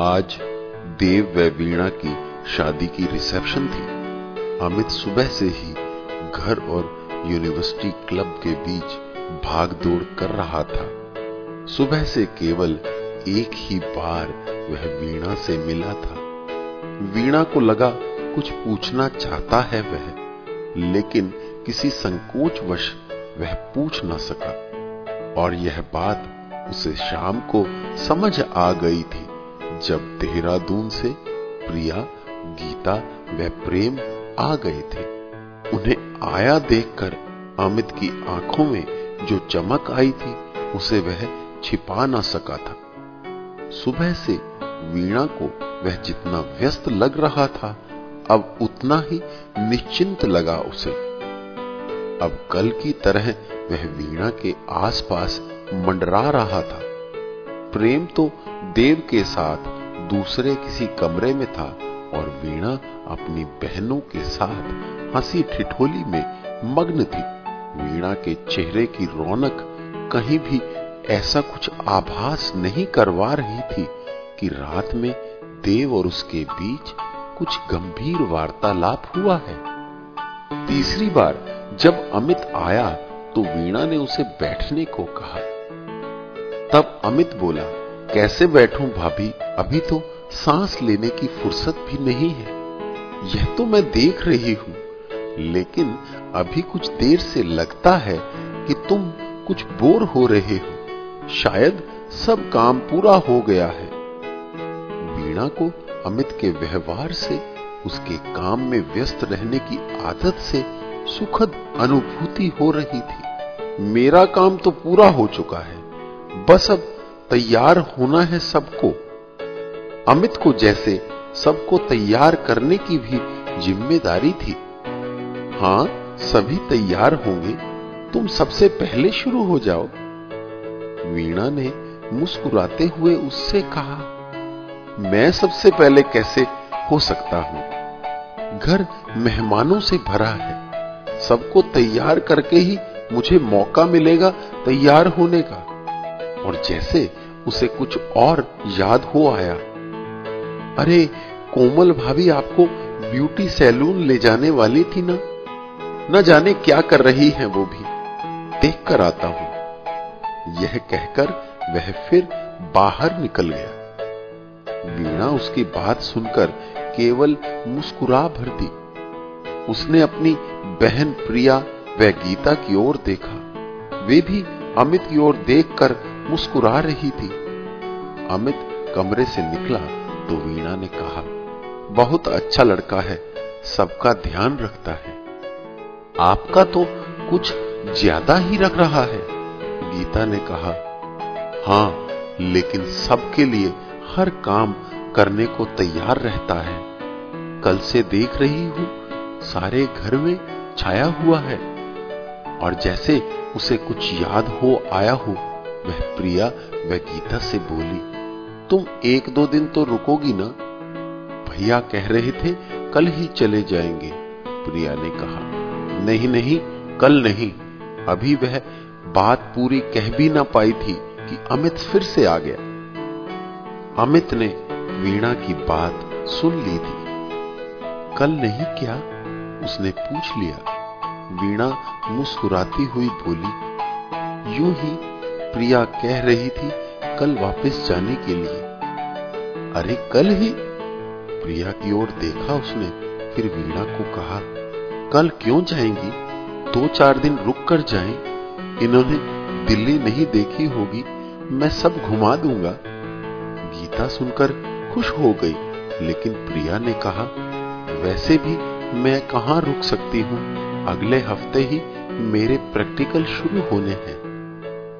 आज देव व वीणा की शादी की रिसेप्शन थी। अमित सुबह से ही घर और यूनिवर्सिटी क्लब के बीच भाग दौड़ कर रहा था। सुबह से केवल एक ही बार वह वीणा से मिला था। वीणा को लगा कुछ पूछना चाहता है वह, लेकिन किसी संकोचवश वह पूछ न सका। और यह बात उसे शाम को समझ आ गई थी। जब देहरादून से प्रिया, गीता व प्रेम आ गए थे, उन्हें आया देखकर अमित की आँखों में जो चमक आई थी, उसे वह छिपा ना सका था। सुबह से वीणा को वह जितना व्यस्त लग रहा था, अब उतना ही निश्चिंत लगा उसे। अब कल की तरह वह वीणा के आसपास मंडरा रहा था। प्रेम तो देव के साथ दूसरे किसी कमरे में था और वीणा अपनी बहनों के साथ हँसी ठिठोली में मग्न थी। वीणा के चेहरे की रौनक कहीं भी ऐसा कुछ आभास नहीं करवा रही थी कि रात में देव और उसके बीच कुछ गंभीर वार्तालाप हुआ है। तीसरी बार जब अमित आया तो वीणा ने उसे बैठने को कहा। तब अमित बोला, कैसे बैठूं भाभी? अभी तो सांस लेने की फुर्सत भी नहीं है। यह तो मैं देख रही हूँ, लेकिन अभी कुछ देर से लगता है कि तुम कुछ बोर हो रहे हो। शायद सब काम पूरा हो गया है। वीणा को अमित के व्यवहार से, उसके काम में व्यस्त रहने की आदत से सुखद अनुभूति हो रही थी। मेरा काम तो पूरा हो चुका है बस अब तैयार होना है सबको। अमित को जैसे सबको तैयार करने की भी ज़िम्मेदारी थी। हाँ, सभी तैयार होंगे। तुम सबसे पहले शुरू हो जाओ। वीणा ने मुस्कुराते हुए उससे कहा, मैं सबसे पहले कैसे हो सकता हूँ? घर मेहमानों से भरा है। सबको तैयार करके ही मुझे मौका मिलेगा तैयार होने का। और जैसे उसे कुछ और याद हो आया। अरे, कोमल भाभी आपको ब्यूटी सैलून ले जाने वाली थी ना? न जाने क्या कर रही हैं वो भी। देख कर आता हूँ। यह कहकर वह फिर बाहर निकल गया। वीणा उसकी बात सुनकर केवल मुस्कुरा भर दी। उसने अपनी बहन प्रिया व गीता की ओर देखा। वे भी अमित की ओर देखकर मुस्कुरा रही थी। अमित कमरे से निकला तो वीणा ने कहा, बहुत अच्छा लड़का है, सबका ध्यान रखता है। आपका तो कुछ ज़्यादा ही रख रहा है। गीता ने कहा, हाँ, लेकिन सबके लिए हर काम करने को तैयार रहता है। कल से देख रही हूँ, सारे घर में छाया हुआ है। और जैसे उसे कुछ याद हो आया हो वह प्रिया व गीता से बोली, तुम एक दो दिन तो रुकोगी ना? भैया कह रहे थे कल ही चले जाएँगे, प्रिया ने कहा। नहीं नहीं, कल नहीं। अभी वह बात पूरी कह भी ना पाई थी कि अमित फिर से आ गया। अमित ने वीणा की बात सुन ली थी। कल नहीं क्या? उसने पूछ लिया। वीणा मुस्कुराती हुई बोली, यूँ ही प्रिया कह रही थी, कल वापस जाने के लिए। अरे, कल ही? प्रिया की ओर देखा उसने, फिर वीणा को कहा, कल क्यों जाएँगी? दो चार दिन रुक कर जाएँ। इन्होंने दिल्ली नहीं देखी होगी, मैं सब घुमा दूँगा। गीता सुनकर खुश हो गई, लेकिन प्रिया ने कहा, वैसे भी मैं कहाँ रुक सकती हूँ? अगले हफ़्ते ही मेरे प्रैक्टिकल शुरू होने हैं।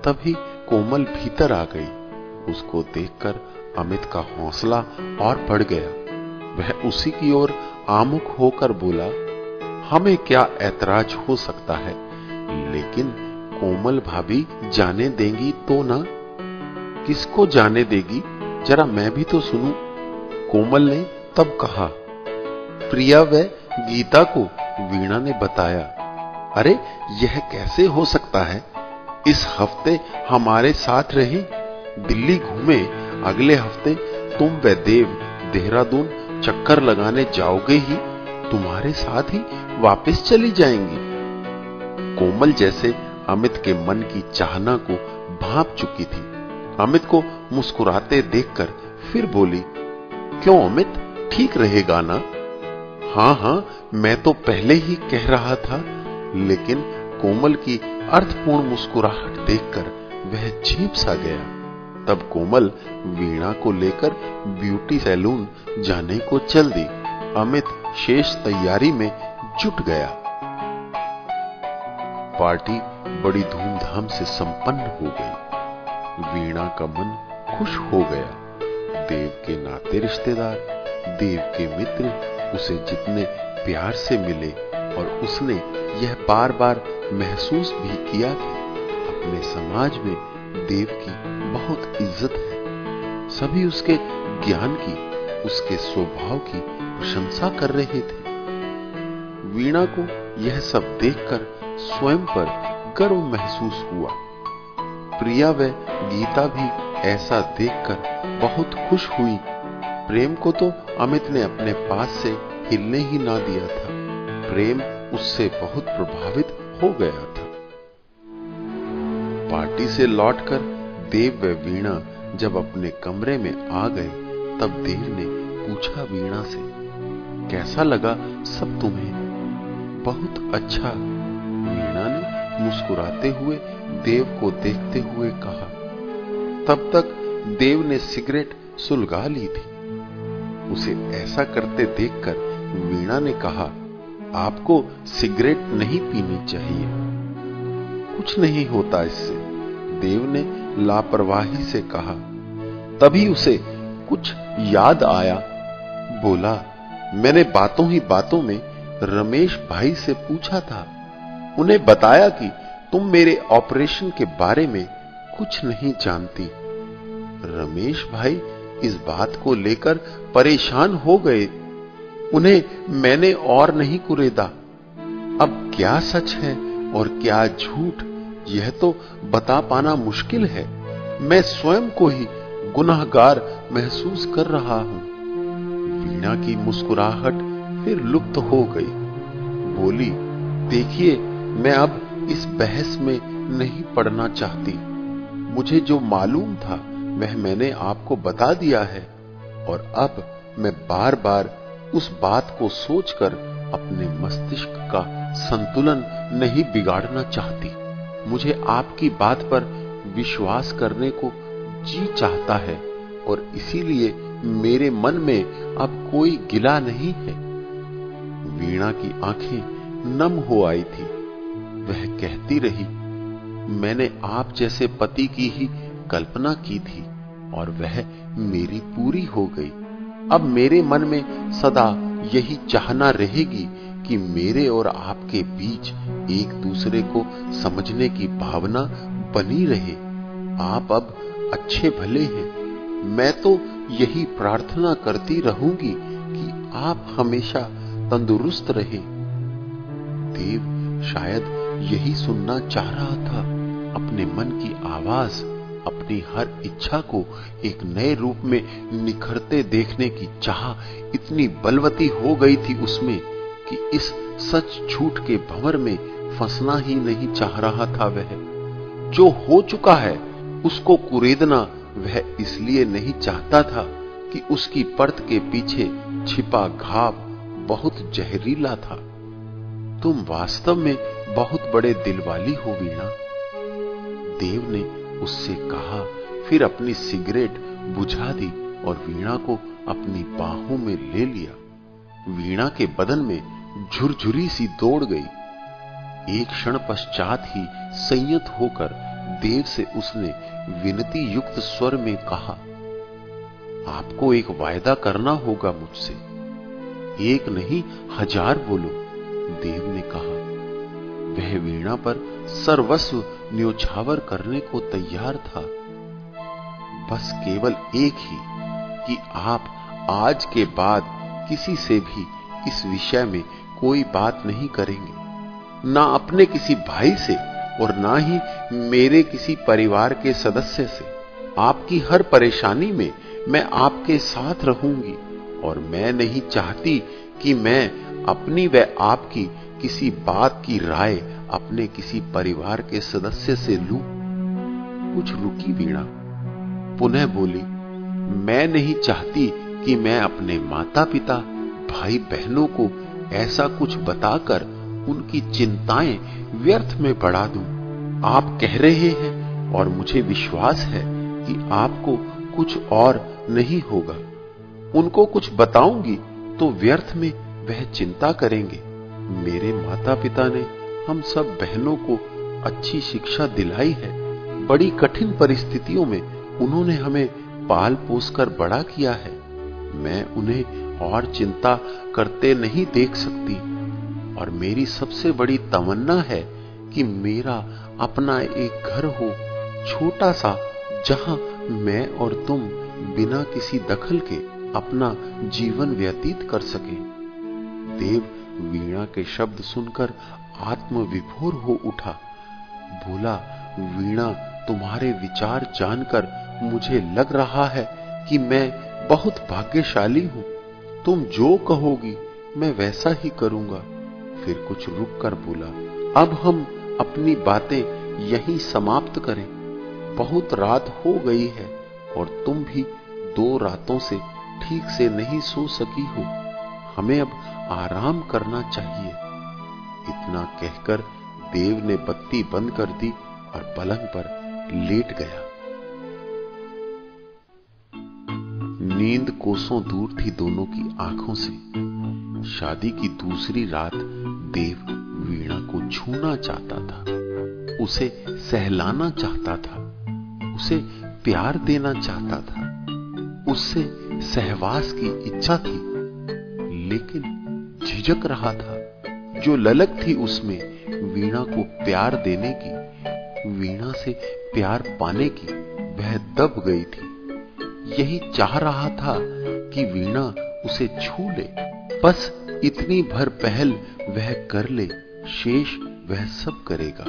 तभी कोमल भीतर आ गई। उसको देखकर अमित का हौसला और बढ़ गया। वह उसी की ओर आमुख होकर बोला, हमें क्या ऐतराज हो सकता है? लेकिन कोमल भाभी जाने देंगी तो ना? किसको जाने देगी? जरा मैं भी तो सुनूं। कोमल ने तब कहा। प्रिया व गीता को वीणा ने बताया। अरे, यह कैसे हो सकता है? इस हफ़्ते हमारे साथ रहे। दिल्ली घूमे। अगले हफ़्ते तुम व देव देहरादून चक्कर लगाने जाओगे ही। तुम्हारे साथ ही वापस चली जाएँगी। कोमल जैसे अमित के मन की चाहना को भाप चुकी थी। अमित को मुस्कुराते देखकर फिर बोली, क्यों अमित? ठीक रहेगा ना? हाँ हाँ, मैं तो पहले ही कह रहा था, लेकिन कोमल की अर्थपूर्ण मुस्कुराहट देखकर वह छीप सा गया। तब कोमल वीणा को लेकर ब्यूटी सैलून जाने को चल दी अमित शेष तैयारी में जुट गया। पार्टी बड़ी धूमधाम से संपन्न हो गई। वीणा का मन खुश हो गया। देव के नाते रिश्तेदार, देव के मित्र उसे जितने प्यार से मिले और उसने यह बार बार महसूस भी किया कि अपने समाज में देव की बहुत इज़्ज़त है। सभी उसके ज्ञान की, उसके स्वभाव की प्रशंसा कर रहे थे। वीणा को यह सब देखकर स्वयं पर गर्व महसूस हुआ। प्रिया व गीता भी ऐसा देखकर बहुत खुश हुई। प्रेम को तो अमित ने अपने पास से हिलने ही ना दिया था। प्रेम उससे बहुत प्रभावित हो गया था। पार्टी से लौटकर देव व वीणा जब अपने कमरे में आ गए, तब देव ने पूछा वीणा से, कैसा लगा सब तुम्हें? बहुत अच्छा वीणा ने मुस्कुराते हुए देव को देखते हुए कहा। तब तक देव ने सिगरेट सुलगा ली थी। उसे ऐसा करते देखकर वीणा ने कहा आपको सिगरेट नहीं पीनी चाहिए। कुछ नहीं होता इससे। देव ने लापरवाही से कहा। तभी उसे कुछ याद आया। बोला, मैंने बातों ही बातों में रमेश भाई से पूछा था। उन्हें बताया कि तुम मेरे ऑपरेशन के बारे में कुछ नहीं जानती। रमेश भाई इस बात को लेकर परेशान हो गए उन्हें मैंने और नहीं कुरेदा। अब क्या सच है और क्या झूठ, यह तो बता पाना मुश्किल है। मैं स्वयं को ही गुनाहगार महसूस कर रहा हूँ। वीणा की मुस्कुराहट फिर लुप्त हो गई। बोली, देखिए, मैं अब इस बहस में नहीं पढ़ना चाहती। मुझे जो मालूम था, वह मैंने आपको बता दिया है। और अब मैं बार बार उस बात को सोचकर अपने मस्तिष्क का संतुलन नहीं बिगाड़ना चाहती। मुझे आपकी बात पर विश्वास करने को जी चाहता है और इसीलिए मेरे मन में अब कोई गिला नहीं है। वीणा की आँखें नम हो आई थी। वह कहती रही, मैंने आप जैसे पति की ही कल्पना की थी और वह मेरी पूरी हो गई। अब मेरे मन में सदा यही चाहना रहेगी कि मेरे और आपके बीच एक दूसरे को समझने की भावना बनी रहे। आप अब अच्छे भले हैं। मैं तो यही प्रार्थना करती रहूँगी कि आप हमेशा तंदुरुस्त रहे। देव शायद यही सुनना चाह रहा था अपने मन की आवाज़। अपनी हर इच्छा को एक नए रूप में निखरते देखने की चाह इतनी बलवती हो गई थी उसमें कि इस सच झूठ के भंवर में फंसना ही नहीं चाह रहा था वह। जो हो चुका है, उसको कुरेदना वह इसलिए नहीं चाहता था कि उसकी परत के पीछे छिपा घाव बहुत जहरीला था। तुम वास्तव में बहुत बड़े दिल वाली हो वीणा देव ने उससे कहा, फिर अपनी सिगरेट बुझा दी और वीणा को अपनी बाहों में ले लिया। वीणा के बदन में झुरझुरी सी दौड़ गई। एक क्षण पश्चात ही संयत होकर देव से उसने विनती युक्त स्वर में कहा, आपको एक वायदा करना होगा मुझसे। एक नहीं, हज़ार बोलो, देव ने कहा। वह वीणा पर सर्वस्व न्योछावर करने को तैयार था। बस केवल एक ही, कि आप आज के बाद किसी से भी इस विषय में कोई बात नहीं करेंगे। ना अपने किसी भाई से और ना ही मेरे किसी परिवार के सदस्य से। आपकी हर परेशानी में मैं आपके साथ रहूँगी और मैं नहीं चाहती कि मैं अपनी व आपकी किसी बात की राय अपने किसी परिवार के सदस्य से लू। कुछ रुकी वीणा, पुनः बोली, मैं नहीं चाहती कि मैं अपने माता पिता भाई बहनों को ऐसा कुछ बताकर उनकी चिंताएँ व्यर्थ में बढ़ा दूँ। आप कह रहे हैं और मुझे विश्वास है कि आपको कुछ और नहीं होगा। उनको कुछ बताऊँगी तो व्यर्थ में वह चिंता करेंगे। मेरे माता पिता ने हम सब बहनों को अच्छी शिक्षा दिलाई है। बड़ी कठिन परिस्थितियों में उन्होंने हमें पाल पोस कर बड़ा किया है। मैं उन्हें और चिंता करते नहीं देख सकती। और मेरी सबसे बड़ी तमन्ना है कि मेरा अपना एक घर हो, छोटा सा, जहाँ मैं और तुम बिना किसी दखल के अपना जीवन व्यतीत कर सके। देव वीणा के शब्द सुनकर आत्मविभोर हो उठा। बोला, वीणा, तुम्हारे विचार जानकर मुझे लग रहा है कि मैं बहुत भाग्यशाली हूँ। तुम जो कहोगी, मैं वैसा ही करूँगा। फिर कुछ रुक कर बोला, अब हम अपनी बातें यहीं समाप्त करें। बहुत रात हो गई है और तुम भी दो रातों से ठीक से नहीं सो सकी हो। हमें अब आराम करना चाहिए। इतना कहकर देव ने बत्ती बंद कर दी और पलंग पर लेट गया। नींद कोसों दूर थी दोनों की आँखों से। शादी की दूसरी रात देव वीणा को छूना चाहता था। उसे सहलाना चाहता था। उसे प्यार देना चाहता था। उससे सहवास की इच्छा थी। लेकिन झिझक रहा था। जो ललक थी उसमें वीणा को प्यार देने की, वीणा से प्यार पाने की वह दब गई थी। यही चाह रहा था कि वीणा उसे छू ले। बस इतनी भर पहल वह कर ले, शेष वह सब करेगा।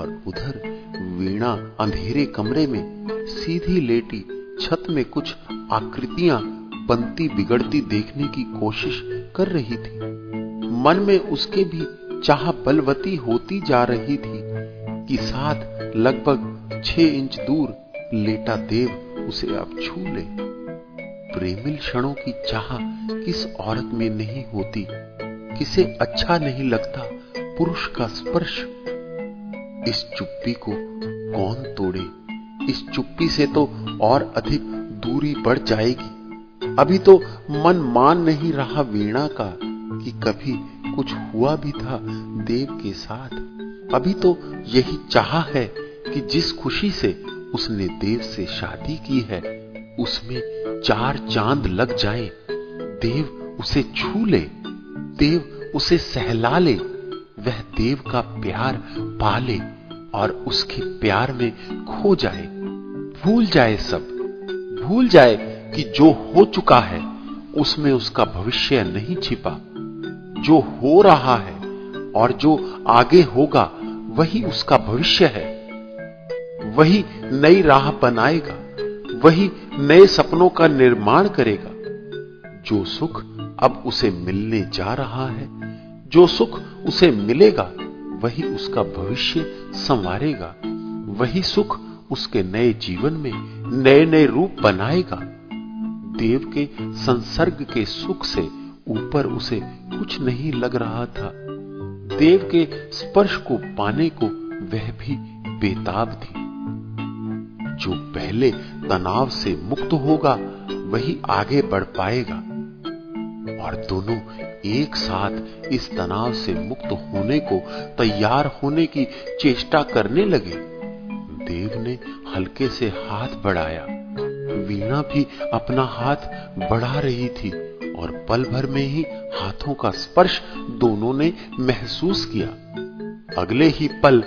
और उधर वीणा अंधेरे कमरे में सीधी लेटी छत में कुछ आकृतियाँ बनती बिगड़ती देखने की कोशिश कर रही थी। मन में उसके भी चाह बलवती होती जा रही थी कि साथ लगभग छह इंच दूर लेटा देव उसे आप छू ले। प्रेमिल क्षणों की चाह किस औरत में नहीं होती, किसे अच्छा नहीं लगता, पुरुष का स्पर्श। इस चुप्पी को कौन तोड़े? इस चुप्पी से तो और अधिक दूरी बढ़ जाएगी। अभी तो मन मान नहीं रहा वीणा का कि कभी कुछ हुआ भी था देव के साथ। अभी तो यही चाह है कि जिस खुशी से उसने देव से शादी की है, उसमें चार चाँद लग जाए। देव उसे छू ले, देव उसे सहला ले, वह देव का प्यार पाले और उसके प्यार में खो जाए। भूल जाए सब, भूल जाए कि जो हो चुका है, उसमें उसका भविष्य नहीं छिपा। जो हो रहा है और जो आगे होगा, वही उसका भविष्य है। वही नई राह बनाएगा, वही नए सपनों का निर्माण करेगा। जो सुख अब उसे मिलने जा रहा है, जो सुख उसे मिलेगा, वही उसका भविष्य संवारेगा। वही सुख उसके नए जीवन में नए नए रूप बनाएगा। देव के संसर्ग के सुख से ऊपर उसे कुछ नहीं लग रहा था। देव के स्पर्श को पाने को वह भी बेताब थी। जो पहले तनाव से मुक्त होगा, वही आगे बढ़ पाएगा। और दोनों एक साथ इस तनाव से मुक्त होने को तैयार होने की चेष्टा करने लगे। देव ने हल्के से हाथ बढ़ाया। वीणा भी अपना हाथ बढ़ा रही थी। और पल भर में ही हाथों का स्पर्श दोनों ने महसूस किया। अगले ही पल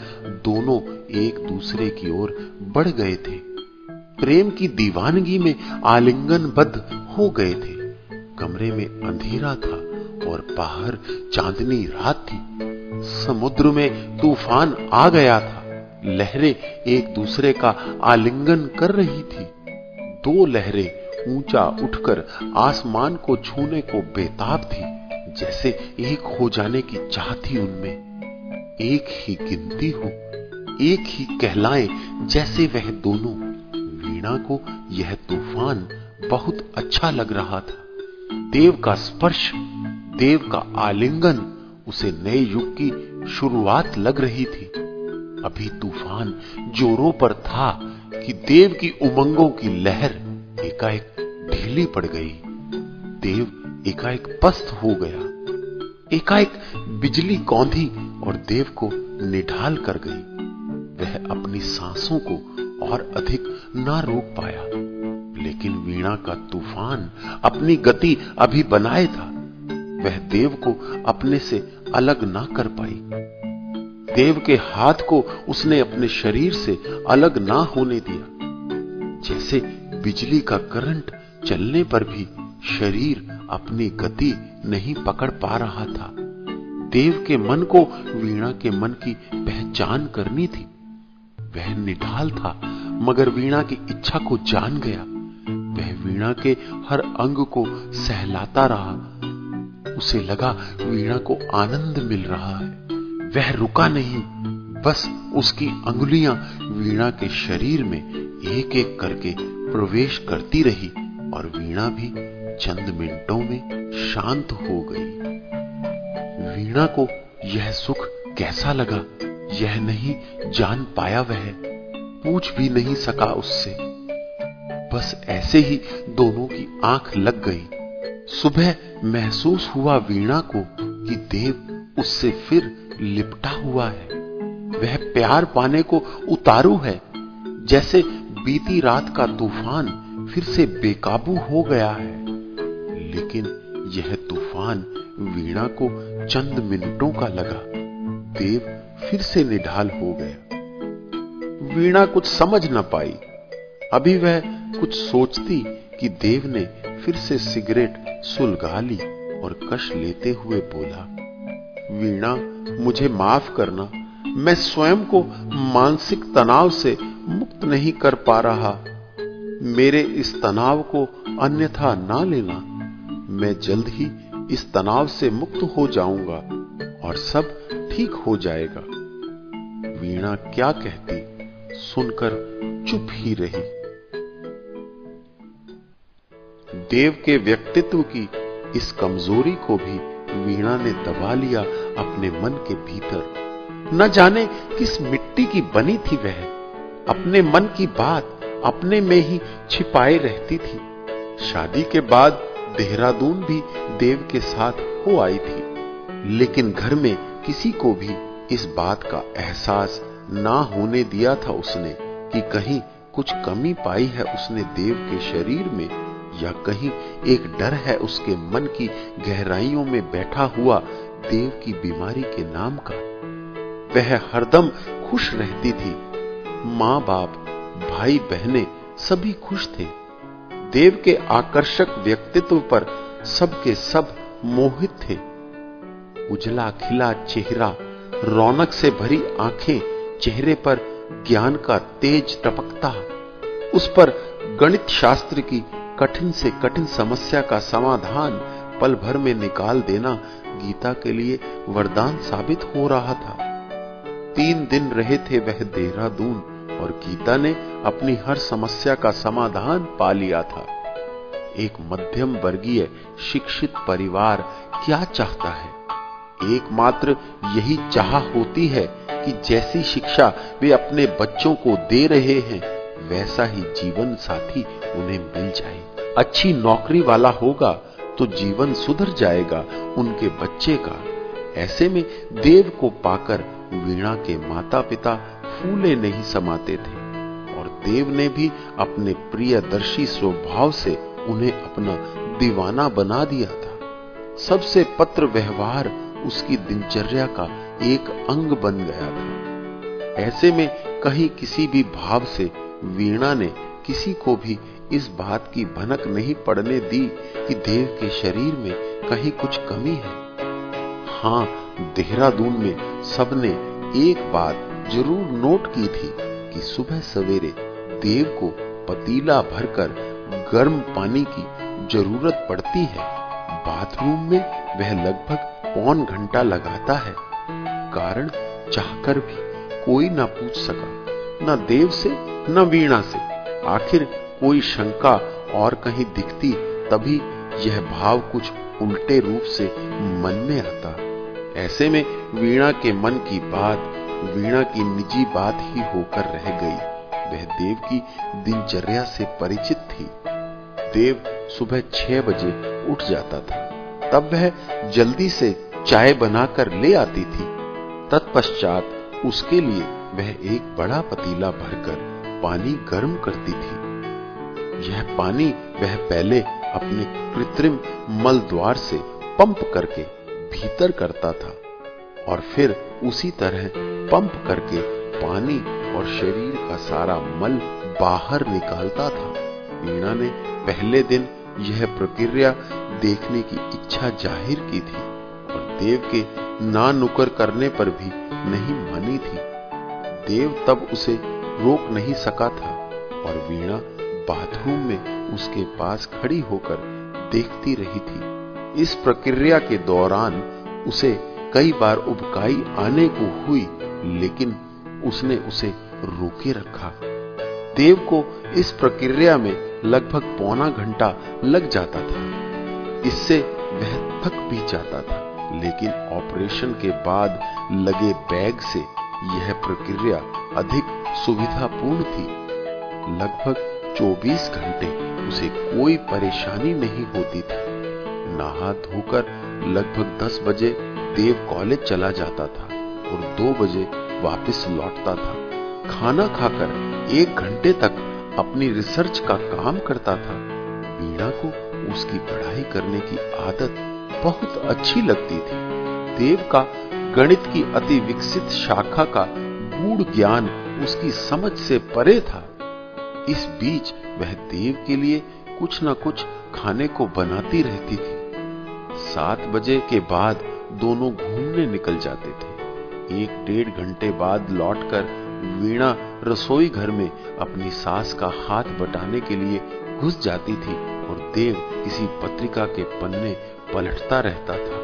दोनों एक दूसरे की ओर बढ़ गए थे। प्रेम की दीवानगी में आलिंगनबद्ध हो गए थे। कमरे में अंधेरा था और बाहर चांदनी रात थी। समुद्र में तूफ़ान आ गया था। लहरें एक दूसरे का आलिंगन कर रही थी। दो लहरें ऊँचा उठकर आसमान को छूने को बेताब थी, जैसे एक हो जाने की चाह थी उनमें। एक ही गिनती हो, एक ही कहलाए, जैसे वह दोनों। वीणा को यह तूफ़ान बहुत अच्छा लग रहा था। देव का स्पर्श, देव का आलिंगन, उसे नए युग की शुरुआत लग रही थी। अभी तूफ़ान जोरों पर था कि देव की उमंगों की लहर एकाएक ढीली पड़ गई। देव एकाएक पस्त हो गया। एकाएक बिजली कौंधी और देव को निढाल कर गई। वह अपनी सांसों को और अधिक ना रोक पाया। लेकिन वीणा का तूफ़ान अपनी गति अभी बनाए था। वह देव को अपने से अलग ना कर पाई। देव के हाथ को उसने अपने शरीर से अलग ना होने दिया। जैसे बिजली का करंट चलने पर भी शरीर अपनी गति नहीं पकड़ पा रहा था। देव के मन को वीणा के मन की पहचान करनी थी। वह निढाल था, मगर वीणा की इच्छा को जान गया। वह वीणा के हर अंग को सहलाता रहा। उसे लगा वीणा को आनंद मिल रहा है। वह रुका नहीं, बस उसकी अंगुलियाँ वीणा के शरीर में एक एक करके प्रवेश करती रही और वीणा भी चंद मिनटों में शांत हो गई। वीणा को यह सुख कैसा लगा? यह नहीं जान पाया वह। पूछ भी नहीं सका उससे। बस ऐसे ही दोनों की आँख लग गई। सुबह महसूस हुआ वीणा को कि देव उससे फिर लिपटा हुआ है। वह प्यार पाने को उतारू है। जैसे बीती रात का तूफ़ान फिर से बेकाबू हो गया है। लेकिन यह तूफ़ान वीणा को चंद मिनटों का लगा। देव फिर से निढाल हो गया। वीणा कुछ समझ न पाई। अभी वह कुछ सोचती कि देव ने फिर से सिगरेट सुलगा ली और कश लेते हुए बोला, वीणा, मुझे माफ़ करना। मैं स्वयं को मानसिक तनाव से मुक्त नहीं कर पा रहा। मेरे इस तनाव को अन्यथा ना लेना। मैं जल्द ही इस तनाव से मुक्त हो जाऊँगा और सब ठीक हो जाएगा। वीणा क्या कहती, सुनकर चुप ही रही। देव के व्यक्तित्व की इस कमज़ोरी को भी वीणा ने दबा लिया अपने मन के भीतर। न जाने किस मिट्टी की बनी थी वह। अपने मन की बात अपने में ही छिपाए रहती थी। शादी के बाद देहरादून भी देव के साथ हो आई थी। लेकिन घर में किसी को भी इस बात का एहसास ना होने दिया था उसने कि कहीं कुछ कमी पाई है उसने देव के शरीर में, या कहीं एक डर है उसके मन की गहराइयों में बैठा हुआ देव की बीमारी के नाम का। वह हरदम खुश रहती थी माँ बाप भाई बहने सभी खुश थे। देव के आकर्षक व्यक्तित्व पर सबके सब मोहित थे। उजला खिला चेहरा, रौनक से भरी आँखें चेहरे पर ज्ञान का तेज टपकता। उस पर गणित शास्त्र की कठिन से कठिन समस्या का समाधान पल भर में निकाल देना गीता के लिए वरदान साबित हो रहा था। तीन दिन रहे थे वह देहरादून। और गीता ने अपनी हर समस्या का समाधान पा लिया था। एक मध्यम वर्गीय शिक्षित परिवार क्या चाहता है? एकमात्र यही चाह होती है कि जैसी शिक्षा वे अपने बच्चों को दे रहे हैं, वैसा ही जीवन साथी उन्हें मिल जाए। अच्छी नौकरी वाला होगा तो जीवन सुधर जाएगा उनके बच्चे का। ऐसे में देव को पाकर वीणा के माता पिता फूले नहीं समाते थे, और देव ने भी अपने प्रियदर्शी स्वभाव से उन्हें अपना दीवाना बना दिया था। सबसे पत्र व्यवहार उसकी दिनचर्या का एक अंग बन गया था। ऐसे में कहीं किसी भी भाव से वीणा ने किसी को भी इस बात की भनक नहीं पड़ने दी कि देव के शरीर में कहीं कुछ कमी है। हाँ, देहरादून में सबने एक बात ज़रूर नोट की थी कि सुबह सवेरे देव को पतीला भरकर गर्म पानी की ज़रूरत पड़ती है। बाथरूम में वह लगभग पौन घंटा लगाता है। कारण चाहकर भी कोई ना पूछ सका, न देव से, न वीणा से। आखिर कोई शंका और कहीं दिखती, तभी यह भाव कुछ उल्टे रूप से मन में आता। ऐसे में वीणा के मन की बात वीणा की निजी बात ही होकर रह गई। वह देव की दिनचर्या से परिचित थी। देव सुबह छह बजे उठ जाता था। तब वह जल्दी से चाय बनाकर ले आती थी। तत्पश्चात उसके लिए वह एक बड़ा पतीला भरकर पानी गर्म करती थी। यह पानी वह पहले अपने कृत्रिम मल द्वार से पंप करके भीतर करता था। और फिर उसी तरह पंप करके पानी और शरीर का सारा मल बाहर निकालता था। वीणा ने पहले दिन यह प्रक्रिया देखने की इच्छा ज़ाहिर की थी और देव के ना नुकर करने पर भी नहीं मानी थी। देव तब उसे रोक नहीं सका था और वीणा बाथरूम में उसके पास खड़ी होकर देखती रही थी। इस प्रक्रिया के दौरान उसे कई बार उबकाई आने को हुई, लेकिन उसने उसे रोके रखा। देव को इस प्रक्रिया में लगभग पौना घंटा लग जाता था। इससे वह थक भी जाता था, लेकिन ऑपरेशन के बाद लगे बैग से यह प्रक्रिया अधिक सुविधापूर्ण थी। लगभग 24 घंटे उसे कोई परेशानी नहीं होती थी। नहा धोकर लगभग 10 बजे देव कॉलेज चला जाता था और दो बजे वापस लौटता था। खाना खाकर एक घंटे तक अपनी रिसर्च का काम करता था। वीणा को उसकी पढ़ाई करने की आदत बहुत अच्छी लगती थी। देव का गणित की अति विकसित शाखा का गूढ़ ज्ञान उसकी समझ से परे था। इस बीच वह देव के लिए कुछ न कुछ खाने को बनाती रहती थी। सात बजे के बाद दोनों घूमने निकल जाते थे। एक डेढ़ घंटे बाद लौटकर वीणा रसोई घर में अपनी सास का हाथ बटाने के लिए घुस जाती थी और देव किसी पत्रिका के पन्ने पलटता रहता था।